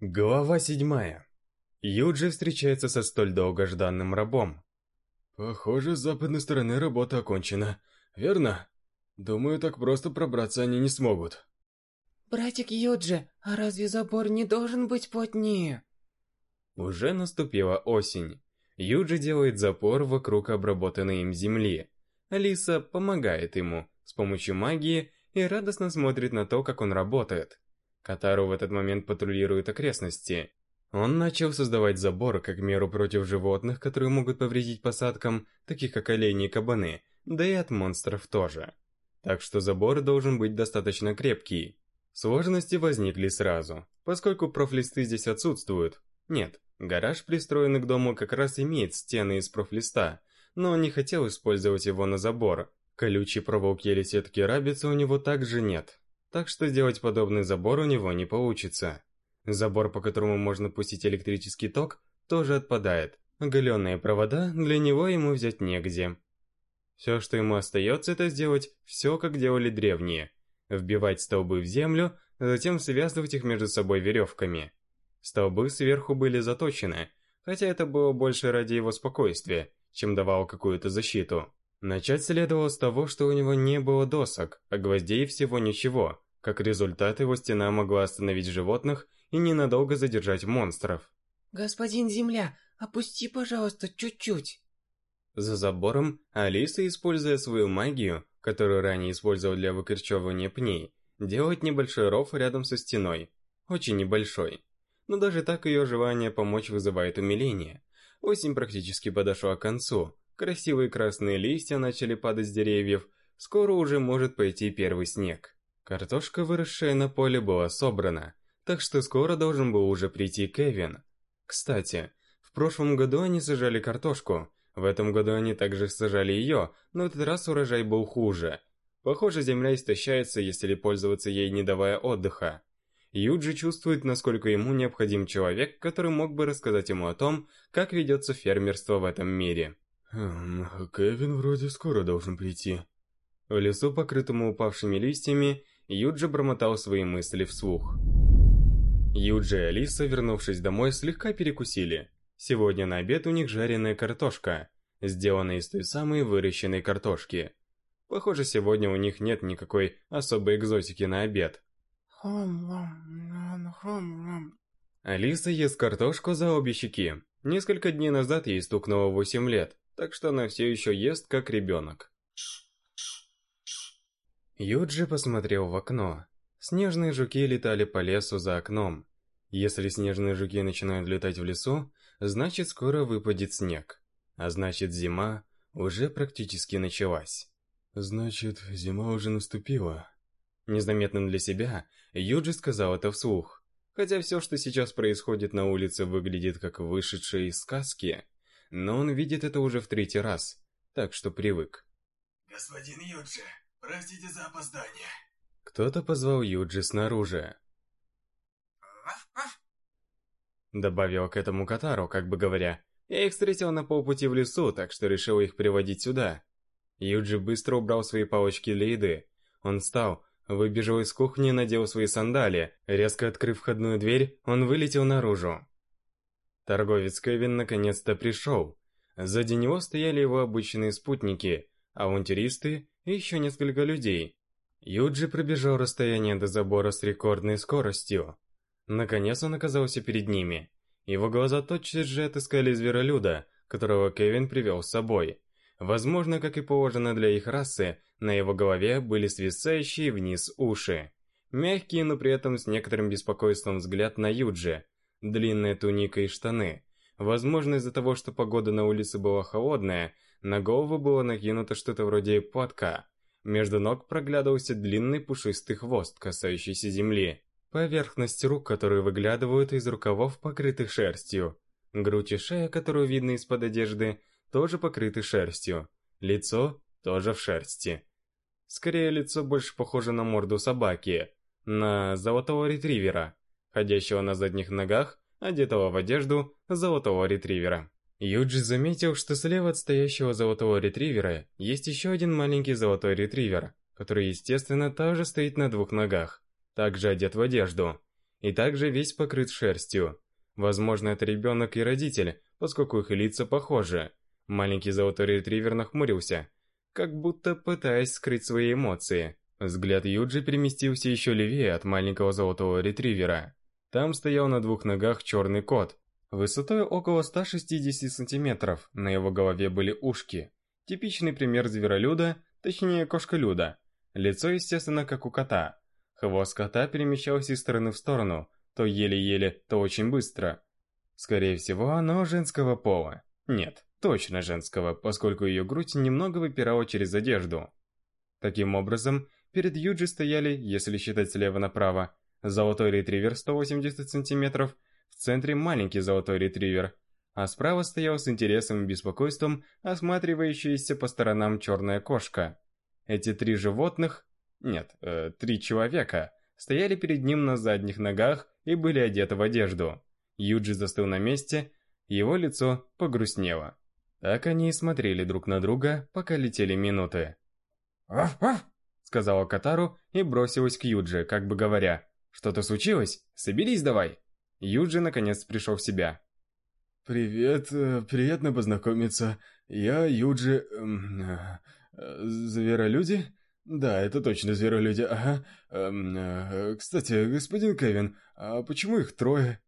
Глава седьмая. Юджи встречается со столь долгожданным рабом. Похоже, с западной стороны работа окончена, верно? Думаю, так просто пробраться они не смогут. Братик Юджи, а разве забор не должен быть плотнее? Уже наступила осень. Юджи делает запор вокруг обработанной им земли. Алиса помогает ему с помощью магии и радостно смотрит на то, как он работает. Катару в этот момент патрулирует окрестности. Он начал создавать забор как меру против животных, которые могут повредить посадкам, таких как олени и кабаны, да и от монстров тоже. Так что забор должен быть достаточно крепкий. Сложности возникли сразу, поскольку профлисты здесь отсутствуют. Нет, гараж, пристроенный к дому, как раз имеет стены из профлиста, но он не хотел использовать его на забор. Колючей проволоки или сетки рабицы у него также нет так что сделать подобный забор у него не получится. Забор, по которому можно пустить электрический ток, тоже отпадает. Оголенные провода для него ему взять негде. Все, что ему остается, это сделать все, как делали древние. Вбивать столбы в землю, затем связывать их между собой веревками. Столбы сверху были заточены, хотя это было больше ради его спокойствия, чем давало какую-то защиту. Начать следовало с того, что у него не было досок, а гвоздей всего ничего. Как результат, его стена могла остановить животных и ненадолго задержать монстров. «Господин Земля, опусти, пожалуйста, чуть-чуть!» За забором Алиса, используя свою магию, которую ранее использовал для выкорчевывания пней, делает небольшой ров рядом со стеной. Очень небольшой. Но даже так ее желание помочь вызывает умиление. Осень практически подошла к концу, Красивые красные листья начали падать с деревьев, скоро уже может пойти первый снег. Картошка, выросшая на поле, была собрана, так что скоро должен был уже прийти Кевин. Кстати, в прошлом году они сажали картошку, в этом году они также сажали ее, но в этот раз урожай был хуже. Похоже, земля истощается, если пользоваться ей, не давая отдыха. Юджи чувствует, насколько ему необходим человек, который мог бы рассказать ему о том, как ведется фермерство в этом мире. Хм, Кевин вроде скоро должен прийти. В лесу, покрытому упавшими листьями, Юджи бормотал свои мысли вслух. Юджи и Алиса, вернувшись домой, слегка перекусили. Сегодня на обед у них жареная картошка, сделанная из той самой выращенной картошки. Похоже, сегодня у них нет никакой особой экзотики на обед. Алиса ест картошку за обе щеки. Несколько дней назад ей стукнуло 8 лет так что она все еще ест как ребенок. Юджи посмотрел в окно. Снежные жуки летали по лесу за окном. Если снежные жуки начинают летать в лесу, значит скоро выпадет снег. А значит зима уже практически началась. Значит, зима уже наступила. Незаметно для себя, Юджи сказал это вслух. Хотя все, что сейчас происходит на улице, выглядит как вышедшее из сказки, но он видит это уже в третий раз, так что привык. «Господин Юджи, простите за опоздание». Кто-то позвал Юджи снаружи. Добавил к этому Катару, как бы говоря, «Я их встретил на полпути в лесу, так что решил их приводить сюда». Юджи быстро убрал свои палочки для еды. Он встал, выбежал из кухни, надел свои сандали. Резко открыв входную дверь, он вылетел наружу. Торговец Кевин наконец-то пришел. Сзади него стояли его обычные спутники, авантюристы и еще несколько людей. Юджи пробежал расстояние до забора с рекордной скоростью. Наконец он оказался перед ними. Его глаза тотчас же отыскали зверолюда, которого Кевин привел с собой. Возможно, как и положено для их расы, на его голове были свисающие вниз уши. Мягкий, но при этом с некоторым беспокойством взгляд на Юджи – длинная туника и штаны. Возможно, из-за того, что погода на улице была холодная, на голову было накинуто что-то вроде платка. Между ног проглядывался длинный пушистый хвост, касающийся земли. Поверхность рук, которые выглядывают из рукавов, покрыты шерстью. Грудь и шея, которую видно из-под одежды, тоже покрыты шерстью. Лицо тоже в шерсти. Скорее, лицо больше похоже на морду собаки, на золотого ретривера ходящего на задних ногах, одетого в одежду золотого ретривера. Юджи заметил, что слева от стоящего золотого ретривера есть еще один маленький золотой ретривер, который, естественно, также стоит на двух ногах, также одет в одежду. и также весь покрыт шерстью. Возможно, это ребенок и родитель, поскольку их лица похожи. Маленький золотой ретривер нахмурился, как будто пытаясь скрыть свои эмоции. Взгляд Юджи переместился еще левее от маленького золотого ретривера. Там стоял на двух ногах черный кот, высотой около 160 сантиметров, на его голове были ушки. Типичный пример зверолюда, точнее кошколюда. Лицо, естественно, как у кота. Хвост кота перемещался из стороны в сторону, то еле-еле, то очень быстро. Скорее всего, оно женского пола. Нет, точно женского, поскольку ее грудь немного выпирала через одежду. Таким образом, перед Юджи стояли, если считать слева направо, золотой ретривер 180 сантиметров, в центре маленький золотой ретривер, а справа стоял с интересом и беспокойством осматривающаяся по сторонам черная кошка. Эти три животных, нет, э, три человека, стояли перед ним на задних ногах и были одеты в одежду. Юджи застыл на месте, его лицо погрустнело. Так они и смотрели друг на друга, пока летели минуты. «Ваф-ваф!» — сказала Катару и бросилась к Юджи, как бы говоря, «Что-то случилось? Соберись давай!» Юджи наконец пришел в себя. «Привет, э, приятно познакомиться. Я Юджи... Эм, э, зверолюди?» «Да, это точно зверолюди, ага. Эм, э, кстати, господин Кевин, а почему их трое?»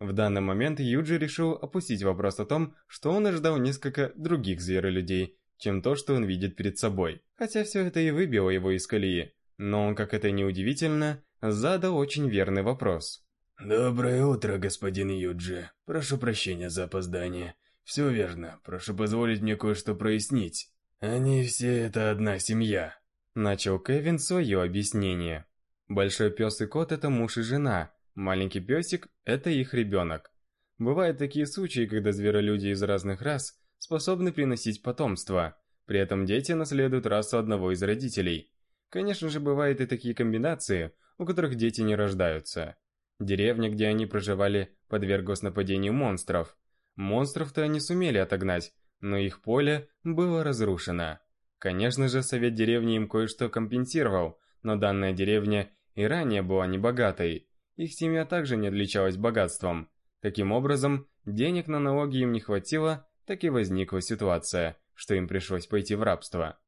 В данный момент Юджи решил опустить вопрос о том, что он ожидал несколько других зверолюдей, чем то, что он видит перед собой. Хотя все это и выбило его из колеи. Но как это ни удивительно, задал очень верный вопрос. «Доброе утро, господин Юджи. Прошу прощения за опоздание. Все верно. Прошу позволить мне кое-что прояснить. Они все это одна семья». Начал Кевин свое объяснение. Большой пес и кот – это муж и жена. Маленький песик – это их ребенок. Бывают такие случаи, когда зверолюди из разных рас способны приносить потомство. При этом дети наследуют расу одного из родителей. Конечно же, бывают и такие комбинации, у которых дети не рождаются. Деревня, где они проживали, подверглась нападению монстров. Монстров-то они сумели отогнать, но их поле было разрушено. Конечно же, совет деревни им кое-что компенсировал, но данная деревня и ранее была небогатой. Их семья также не отличалась богатством. Таким образом, денег на налоги им не хватило, так и возникла ситуация, что им пришлось пойти в рабство.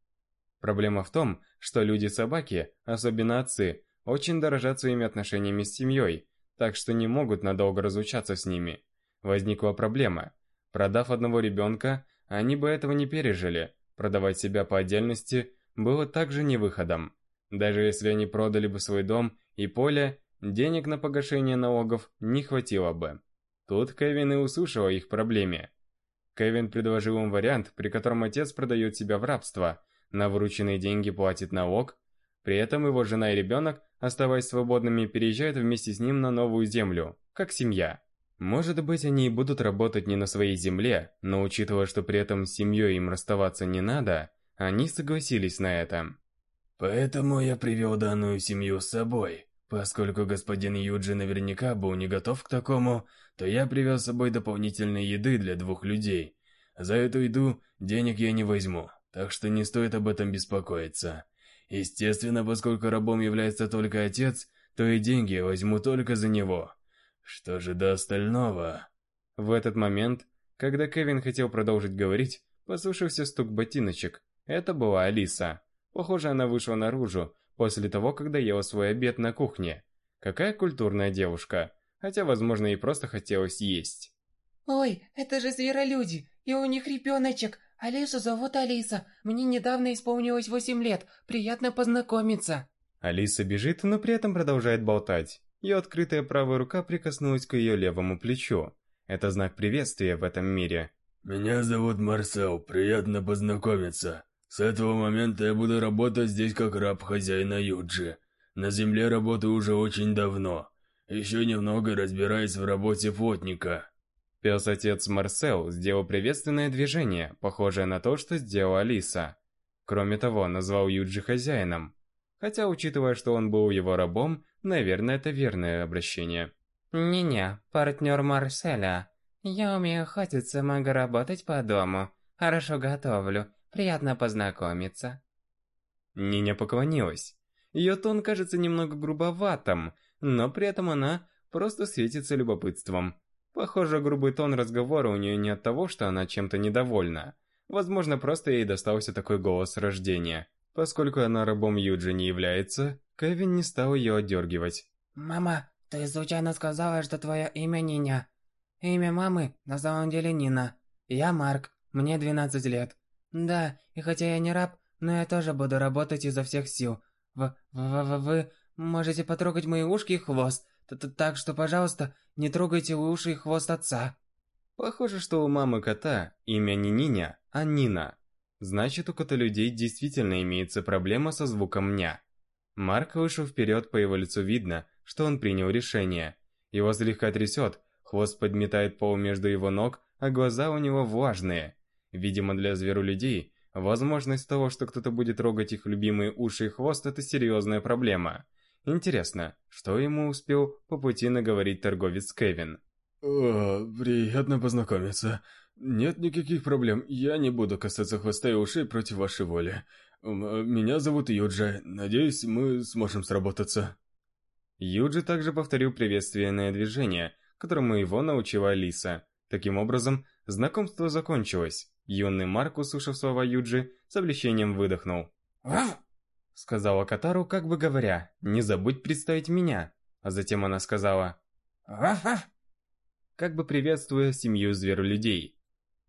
Проблема в том, что люди-собаки, особенно отцы, очень дорожат своими отношениями с семьей, так что не могут надолго разучаться с ними. Возникла проблема. Продав одного ребенка, они бы этого не пережили. Продавать себя по отдельности было также не выходом. Даже если они продали бы свой дом и поле, денег на погашение налогов не хватило бы. Тут Кевин и услышал о их проблеме. Кевин предложил им вариант, при котором отец продает себя в рабство, на вырученные деньги платит налог, при этом его жена и ребенок оставаясь свободными, переезжают вместе с ним на новую землю, как семья. Может быть, они и будут работать не на своей земле, но учитывая, что при этом с семьей им расставаться не надо, они согласились на это. Поэтому я привел данную семью с собой. Поскольку господин Юджи наверняка был не готов к такому, то я привез с собой дополнительной еды для двух людей. За эту еду денег я не возьму, так что не стоит об этом беспокоиться. Естественно, поскольку рабом является только отец, то и деньги я возьму только за него. Что же до остального? В этот момент, когда Кевин хотел продолжить говорить, послышался стук ботиночек. Это была Алиса. Похоже, она вышла наружу после того, когда ела свой обед на кухне. Какая культурная девушка. Хотя, возможно, ей просто хотелось есть. «Ой, это же зверолюди, и у них ребеночек, Алису зовут Алиса. Мне недавно исполнилось 8 лет. Приятно познакомиться. Алиса бежит, но при этом продолжает болтать. Ее открытая правая рука прикоснулась к ее левому плечу. Это знак приветствия в этом мире. Меня зовут Марсел. Приятно познакомиться. С этого момента я буду работать здесь как раб хозяина Юджи. На земле работаю уже очень давно. Еще немного разбираюсь в работе плотника. Пес-отец Марсел сделал приветственное движение, похожее на то, что сделала Алиса. Кроме того, назвал Юджи хозяином. Хотя, учитывая, что он был его рабом, наверное, это верное обращение. «Не-не, партнер Марселя. Я умею охотиться, могу работать по дому. Хорошо готовлю. Приятно познакомиться». Ниня поклонилась. Ее тон кажется немного грубоватым, но при этом она просто светится любопытством. Похоже, грубый тон разговора у нее не от того, что она чем-то недовольна. Возможно, просто ей достался такой голос рождения. Поскольку она рабом Юджи не является, Кевин не стал ее отдергивать. Мама, ты случайно сказала, что твое имя Ниня. Имя мамы на самом деле Нина. Я Марк, мне 12 лет. Да, и хотя я не раб, но я тоже буду работать изо всех сил. В, в, в, вы можете потрогать мои ушки и хвост, так что, пожалуйста, не трогайте уши и хвост отца. Похоже, что у мамы кота имя не Ниня, а Нина. Значит, у кота людей действительно имеется проблема со звуком «ня». Марк вышел вперед, по его лицу видно, что он принял решение. Его слегка трясет, хвост подметает пол между его ног, а глаза у него влажные. Видимо, для зверолюдей возможность того, что кто-то будет трогать их любимые уши и хвост, это серьезная проблема. Интересно, что ему успел по пути наговорить торговец Кевин? О, приятно познакомиться. Нет никаких проблем, я не буду касаться хвоста и ушей против вашей воли. Меня зовут Юджи, надеюсь, мы сможем сработаться. Юджи также повторил приветственное движение, которому его научила Алиса. Таким образом, знакомство закончилось. Юный Марк, услышав слова Юджи, с облегчением выдохнул. «Вау!» Сказала Катару, как бы говоря, «Не забудь представить меня». А затем она сказала «Ваф-ваф!» как бы приветствуя семью зверолюдей.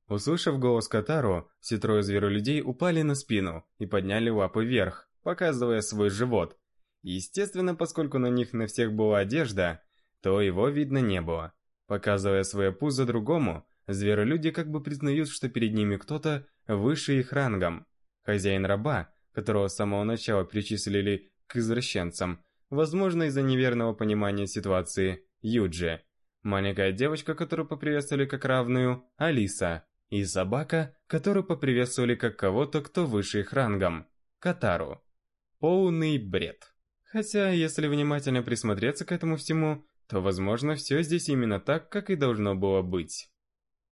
Услышав голос Катару, все трое зверолюдей упали на спину и подняли лапы вверх, показывая свой живот, Естественно, поскольку на них на всех была одежда, то его видно не было. Показывая свое пузо другому, зверолюди как бы признают, что перед ними кто-то выше их рангом. Хозяин раба, которого с самого начала причислили к извращенцам, возможно из-за неверного понимания ситуации, Юджи. Маленькая девочка, которую поприветствовали как равную, Алиса. И собака, которую поприветствовали как кого-то, кто выше их рангом, Катару. Полный бред. Хотя, если внимательно присмотреться к этому всему, то, возможно, все здесь именно так, как и должно было быть.